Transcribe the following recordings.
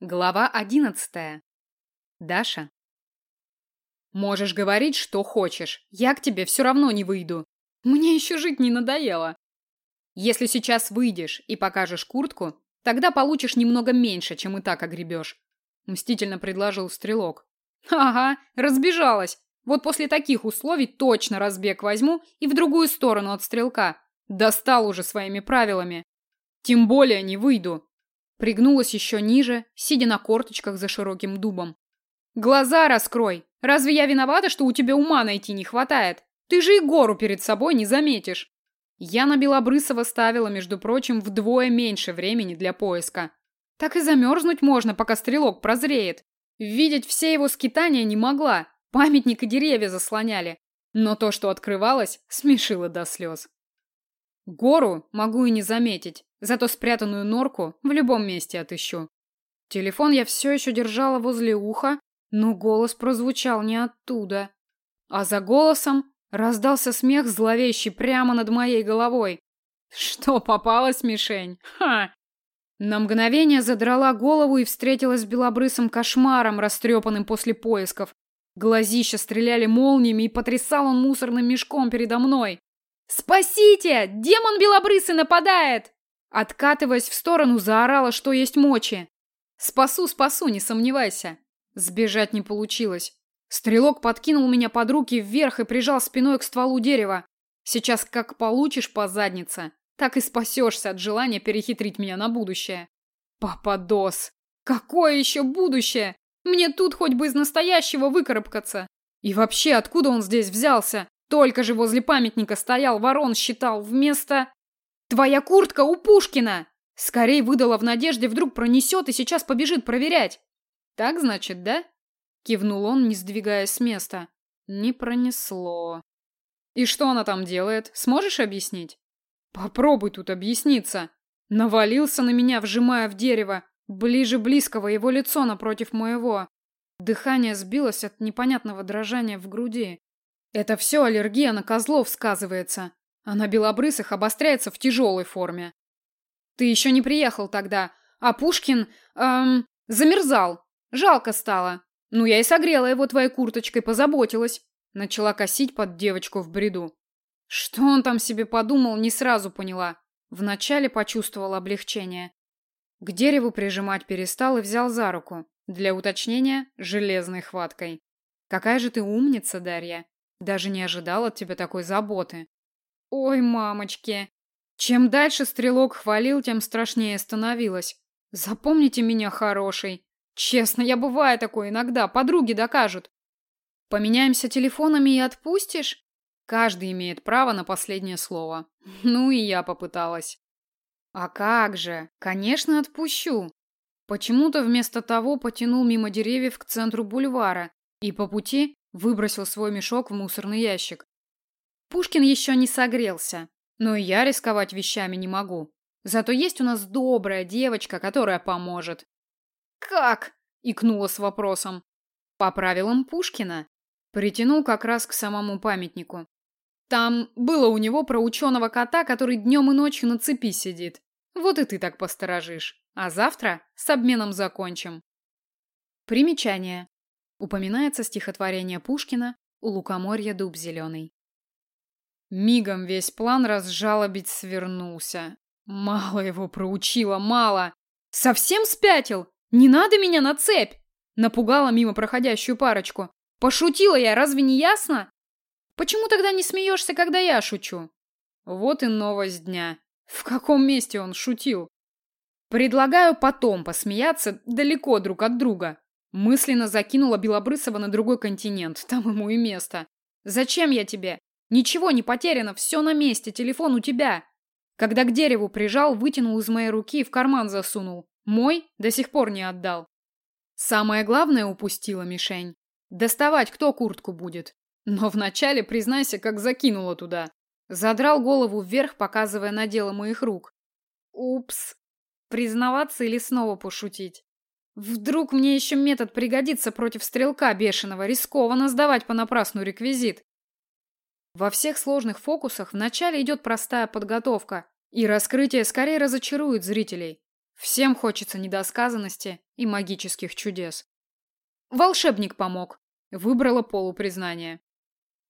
Глава одиннадцатая. Даша. Можешь говорить, что хочешь. Я к тебе все равно не выйду. Мне еще жить не надоело. Если сейчас выйдешь и покажешь куртку, тогда получишь немного меньше, чем и так огребешь. Мстительно предложил стрелок. Ага, разбежалась. Вот после таких условий точно разбег возьму и в другую сторону от стрелка. Достал уже своими правилами. Тем более не выйду. Пригнулась еще ниже, сидя на корточках за широким дубом. Глаза раскрой. Разве я виновата, что у тебя ума найти не хватает? Ты же и гору перед собой не заметишь. Яна Белобрысова ставила, между прочим, вдвое меньше времени для поиска. Так и замерзнуть можно, пока стрелок прозреет. Видеть все его скитания не могла. Памятник и деревья заслоняли. Но то, что открывалось, смешило до слез. Гору могу и не заметить, зато спрятанную норку в любом месте отыщу. Телефон я все еще держала возле уха, но голос прозвучал не оттуда. А за голосом раздался смех зловещий прямо над моей головой. Что, попалась мишень? Ха! На мгновение задрала голову и встретилась с белобрысым кошмаром, растрепанным после поисков. Глазища стреляли молниями и потрясал он мусорным мешком передо мной. «Спасите! Демон белобрысый нападает!» Откатываясь в сторону, заорала, что есть мочи. «Спасу, спасу, не сомневайся!» Сбежать не получилось. Стрелок подкинул меня под руки вверх и прижал спиной к стволу дерева. Сейчас как получишь по заднице, так и спасешься от желания перехитрить меня на будущее. Пападос! Какое еще будущее? Мне тут хоть бы из настоящего выкарабкаться. И вообще, откуда он здесь взялся? Только же возле памятника стоял, ворон считал, вместо... «Твоя куртка у Пушкина!» Скорей выдала в надежде, вдруг пронесет и сейчас побежит проверять. «Так, значит, да?» Кивнул он, не сдвигаясь с места. Не пронесло. «И что она там делает? Сможешь объяснить?» «Попробуй тут объясниться!» Навалился на меня, вжимая в дерево. Ближе близкого его лицо напротив моего. Дыхание сбилось от непонятного дрожания в груди. Это все аллергия на козлов сказывается, а на белобрысых обостряется в тяжелой форме. Ты еще не приехал тогда, а Пушкин, эм, замерзал. Жалко стало. Ну, я и согрела его твоей курточкой, позаботилась. Начала косить под девочку в бреду. Что он там себе подумал, не сразу поняла. Вначале почувствовала облегчение. К дереву прижимать перестал и взял за руку. Для уточнения, железной хваткой. Какая же ты умница, Дарья. Даже не ожидал от тебя такой заботы. Ой, мамочки. Чем дальше стрелок хвалил, тем страшнее становилось. Запомните меня хороший. Честно, я бываю такой иногда, подруги докажут. Поменяемся телефонами и отпустишь? Каждый имеет право на последнее слово. Ну и я попыталась. А как же? Конечно, отпущу. Почему-то вместо того потянул мимо деревьев к центру бульвара и по пути Выбросил свой мешок в мусорный ящик. Пушкин еще не согрелся, но и я рисковать вещами не могу. Зато есть у нас добрая девочка, которая поможет. «Как?» – икнула с вопросом. «По правилам Пушкина». Притянул как раз к самому памятнику. Там было у него про ученого кота, который днем и ночью на цепи сидит. Вот и ты так посторожишь. А завтра с обменом закончим. Примечание. Упоминается стихотворение Пушкина «У лукоморья дуб зеленый». Мигом весь план разжалобить свернулся. Мало его проучила, мало. Совсем спятил? Не надо меня на цепь! Напугала мимо проходящую парочку. Пошутила я, разве не ясно? Почему тогда не смеешься, когда я шучу? Вот и новость дня. В каком месте он шутил? Предлагаю потом посмеяться далеко друг от друга. Мысленно закинула Белобрысова на другой континент, там ему и место. Зачем я тебе? Ничего не потеряно, все на месте, телефон у тебя. Когда к дереву прижал, вытянул из моей руки и в карман засунул. Мой до сих пор не отдал. Самое главное упустила мишень. Доставать кто куртку будет. Но вначале, признайся, как закинула туда. Задрал голову вверх, показывая на дело моих рук. Упс. Признаваться или снова пошутить? Вдруг мне еще метод пригодится против стрелка бешеного, рискованно сдавать понапрасну реквизит. Во всех сложных фокусах вначале идет простая подготовка, и раскрытие скорее разочарует зрителей. Всем хочется недосказанности и магических чудес. Волшебник помог. Выбрала полупризнание.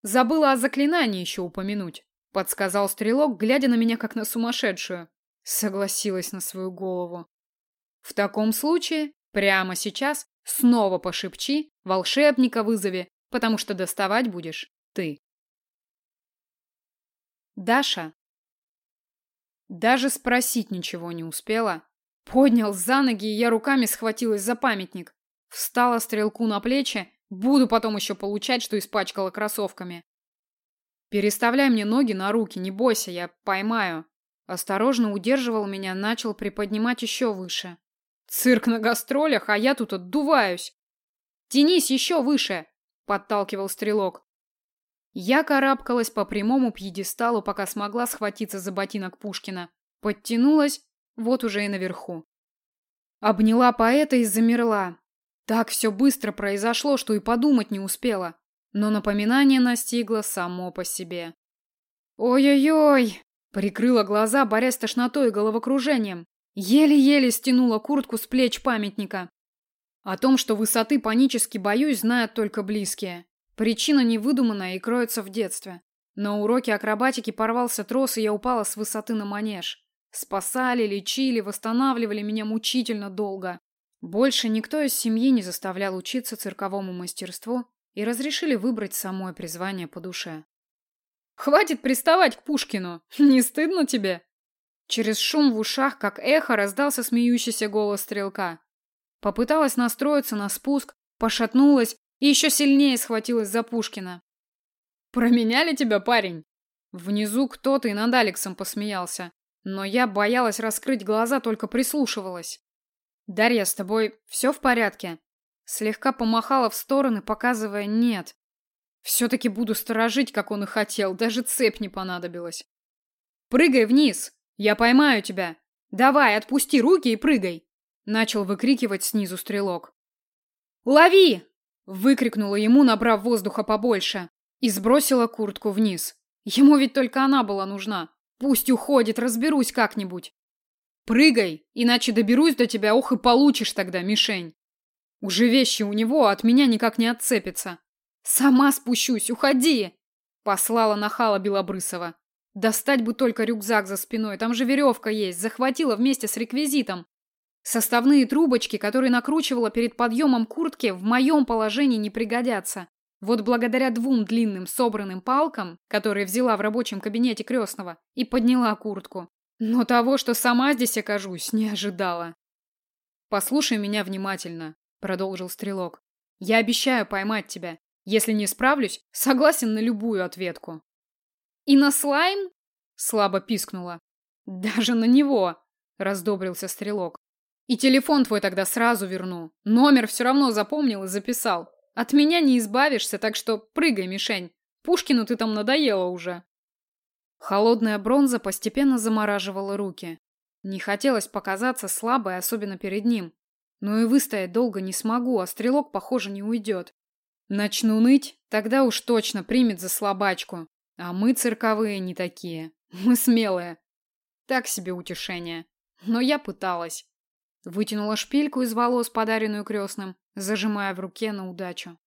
Забыла о заклинании еще упомянуть. Подсказал стрелок, глядя на меня как на сумасшедшую. Согласилась на свою голову. В таком случае, прямо сейчас, снова пошепчи, волшебника вызови, потому что доставать будешь ты. Даша. Даже спросить ничего не успела. Поднял за ноги, и я руками схватилась за памятник. Встала стрелку на плечи, буду потом еще получать, что испачкала кроссовками. Переставляй мне ноги на руки, не бойся, я поймаю. Осторожно удерживал меня, начал приподнимать еще выше. Цирк на гастролях, а я тут отдуваюсь. Тянись еще выше, подталкивал стрелок. Я карабкалась по прямому пьедесталу, пока смогла схватиться за ботинок Пушкина. Подтянулась, вот уже и наверху. Обняла поэта и замерла. Так все быстро произошло, что и подумать не успела. Но напоминание настигло само по себе. Ой-ой-ой! Прикрыла глаза, борясь с тошнотой и головокружением. Еле-еле стянула куртку с плеч памятника. О том, что высоты панически боюсь, знают только близкие. Причина невыдуманная и кроется в детстве. На уроке акробатики порвался трос, и я упала с высоты на манеж. Спасали, лечили, восстанавливали меня мучительно долго. Больше никто из семьи не заставлял учиться цирковому мастерству и разрешили выбрать самое призвание по душе. «Хватит приставать к Пушкину! Не стыдно тебе?» Через шум в ушах, как эхо, раздался смеющийся голос стрелка. Попыталась настроиться на спуск, пошатнулась и еще сильнее схватилась за Пушкина. «Променяли тебя, парень?» Внизу кто-то и над Алексом посмеялся, но я боялась раскрыть глаза, только прислушивалась. «Дарья, с тобой все в порядке?» Слегка помахала в стороны, показывая «нет». Все-таки буду сторожить, как он и хотел, даже цепь не понадобилась. «Прыгай вниз! Я поймаю тебя! Давай, отпусти руки и прыгай!» Начал выкрикивать снизу стрелок. «Лови!» Выкрикнула ему, набрав воздуха побольше, и сбросила куртку вниз. Ему ведь только она была нужна. Пусть уходит, разберусь как-нибудь. Прыгай, иначе доберусь до тебя, ох и получишь тогда, мишень. Уже вещи у него от меня никак не отцепятся. Сама спущусь, уходи! Послала нахала Белобрысова. Достать бы только рюкзак за спиной, там же веревка есть, захватила вместе с реквизитом. Составные трубочки, которые накручивала перед подъемом куртки, в моем положении не пригодятся. Вот благодаря двум длинным собранным палкам, которые взяла в рабочем кабинете крестного, и подняла куртку. Но того, что сама здесь окажусь, не ожидала. «Послушай меня внимательно», — продолжил Стрелок. «Я обещаю поймать тебя. Если не справлюсь, согласен на любую ответку». «И на слайм?» — слабо пискнула. «Даже на него», — раздобрился Стрелок. И телефон твой тогда сразу верну. Номер все равно запомнил и записал. От меня не избавишься, так что прыгай, мишень. Пушкину ты там надоела уже. Холодная бронза постепенно замораживала руки. Не хотелось показаться слабой, особенно перед ним. Но и выстоять долго не смогу, а стрелок, похоже, не уйдет. Начну ныть, тогда уж точно примет за слабачку. А мы цирковые не такие. Мы смелые. Так себе утешение. Но я пыталась. Вытянула шпильку из волос, подаренную крестным, зажимая в руке на удачу.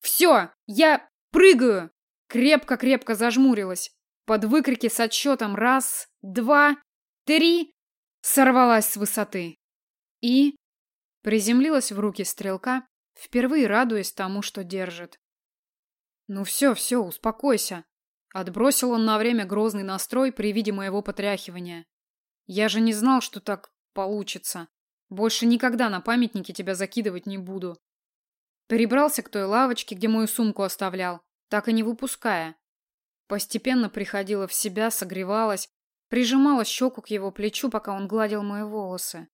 «Все! Я прыгаю!» Крепко-крепко зажмурилась. Под выкрики с отсчетом раз, два, три сорвалась с высоты. И приземлилась в руки стрелка, впервые радуясь тому, что держит. «Ну все, все, успокойся!» Отбросил он на время грозный настрой при виде моего потряхивания. Я же не знал, что так получится. Больше никогда на памятнике тебя закидывать не буду. Перебрался к той лавочке, где мою сумку оставлял, так и не выпуская. Постепенно приходила в себя, согревалась, прижимала щеку к его плечу, пока он гладил мои волосы.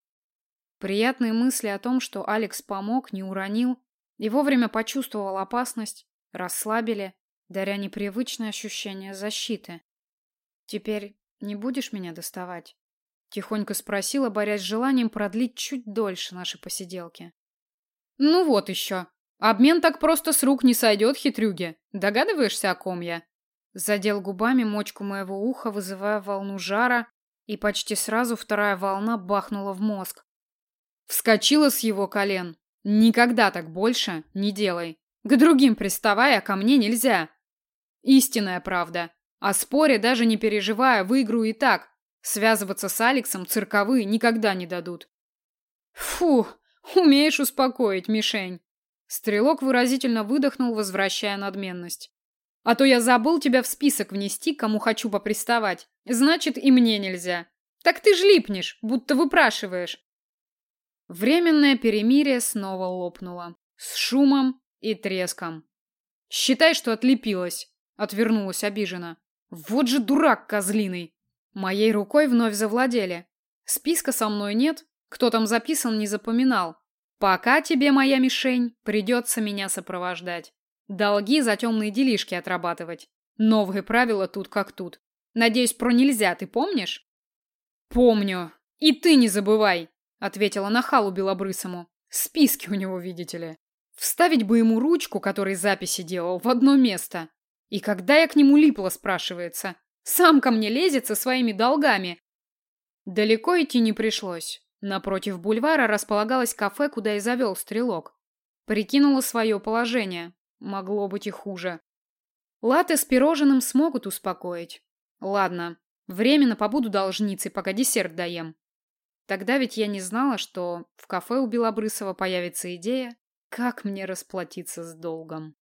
Приятные мысли о том, что Алекс помог, не уронил и вовремя почувствовал опасность, расслабили, даря непривычное ощущение защиты. Теперь не будешь меня доставать? Тихонько спросила, борясь с желанием продлить чуть дольше наши посиделки. Ну вот еще. Обмен так просто с рук не сойдет, хитрюги. Догадываешься, о ком я? Задел губами мочку моего уха, вызывая волну жара, И почти сразу вторая волна бахнула в мозг. Вскочила с его колен. Никогда так больше не делай. К другим приставай, а ко мне нельзя. Истинная правда. О споре даже не переживая, выиграю и так. Связываться с Алексом цирковые никогда не дадут. Фу, умеешь успокоить, мишень. Стрелок выразительно выдохнул, возвращая надменность. А то я забыл тебя в список внести, кому хочу поприставать. Значит, и мне нельзя. Так ты ж липнешь, будто выпрашиваешь. Временное перемирие снова лопнуло. С шумом и треском. Считай, что отлепилась. Отвернулась обиженно. Вот же дурак козлиный. Моей рукой вновь завладели. Списка со мной нет. Кто там записан, не запоминал. Пока тебе, моя мишень, придется меня сопровождать. Долги за темные делишки отрабатывать. Новые правила тут как тут. Надеюсь, про нельзя, ты помнишь? Помню. И ты не забывай, ответила нахалу белобрысому. Списки у него, видите ли. Вставить бы ему ручку, который записи делал, в одно место. И когда я к нему липла, спрашивается. Сам ко мне лезет со своими долгами. Далеко идти не пришлось. Напротив бульвара располагалось кафе, куда и завел стрелок. Прикинула свое положение. Могло быть и хуже. Латы с пирожным смогут успокоить. Ладно, временно побуду должницей, пока десерт доем. Тогда ведь я не знала, что в кафе у Белобрысова появится идея, как мне расплатиться с долгом.